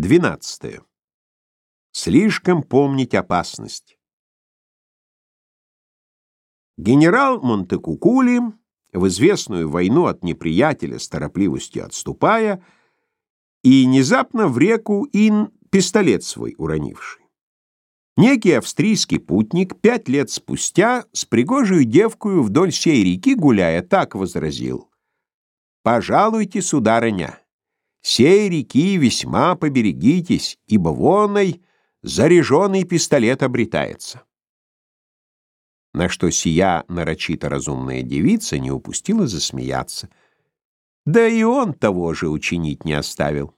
12. Слишком помнить опасность. Генерал Монтекукули, в известную войну от неприятеля с торопливостью отступая, и внезапно в реку Ин пистолет свой уронивший. Некий австрийский путник пять лет спустя с пригожую девкою вдоль сей реки гуляя так возразил. «Пожалуйте, сударыня, сей реки весьма поберегитесь, ибо воной заряженный пистолет обретается» на что сия нарочито разумная девица не упустила засмеяться. Да и он того же учинить не оставил.